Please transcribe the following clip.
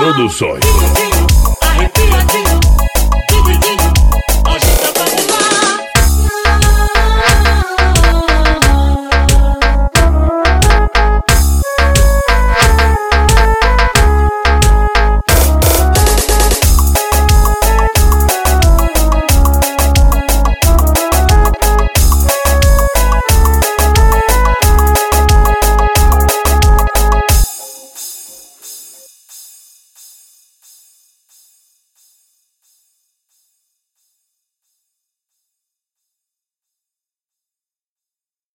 Produções.